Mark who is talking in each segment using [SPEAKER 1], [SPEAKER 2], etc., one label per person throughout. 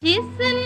[SPEAKER 1] 其实。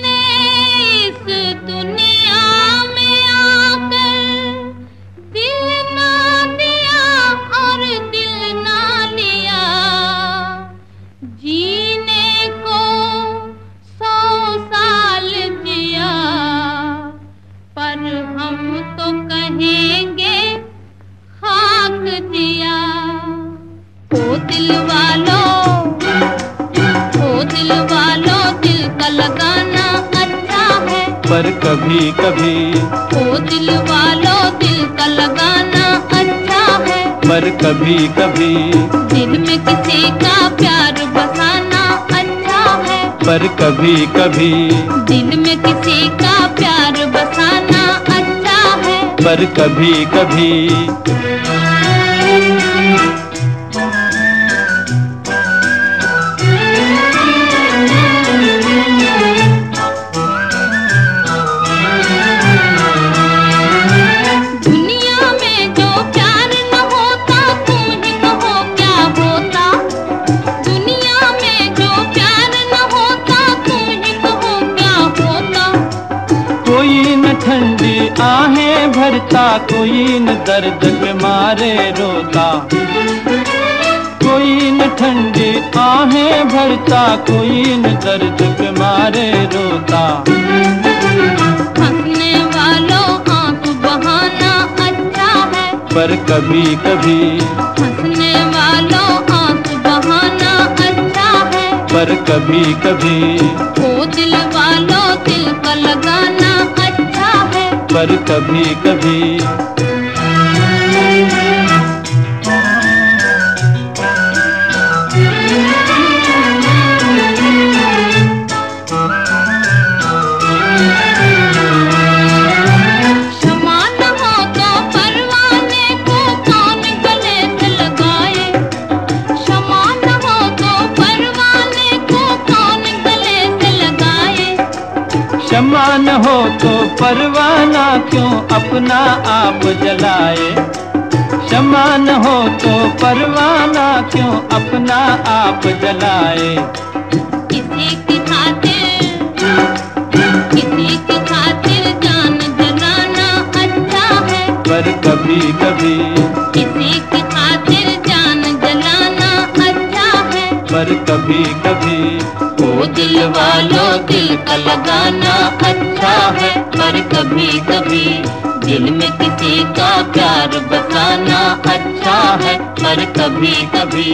[SPEAKER 1] पर
[SPEAKER 2] कभी कभी।
[SPEAKER 1] ओ दिल वालों दिल का लगाना अच्छा है।
[SPEAKER 2] पर कभी कभी।
[SPEAKER 1] दिल में किसी का प्यार बसाना अच्छा है।
[SPEAKER 2] पर कभी कभी।
[SPEAKER 1] दिल में किसी का प्यार बसाना अच्छा है।
[SPEAKER 2] पर कभी कभी। ठंडी आहें भरता कोई न दर्द के मारे रोता। कोई न ठंडी आहें भरता कोई न दर्द के मारे रोता।
[SPEAKER 1] हंसने वालों आँख बहाना अच्छा है।
[SPEAKER 2] पर कभी कभी
[SPEAKER 1] हंसने वालों आँख बहाना अच्छा है।
[SPEAKER 2] पर कभी कभी पर कभी कभी
[SPEAKER 1] क्षमा न हो तो परवाना
[SPEAKER 2] क्यों अपना आप जलाए? क्षमा न हो तो परवाना क्यों अपना आप जलाए?
[SPEAKER 1] किसी की खातिर किसी की खातिर जान जलाना अच्छा है।
[SPEAKER 2] पर कभी कभी पर कभी कभी
[SPEAKER 1] ओ दिल वालों दिल का लगाना अच्छा है, पर कभी कभी दिल में किसी का प्यार बताना अच्छा है, पर कभी कभी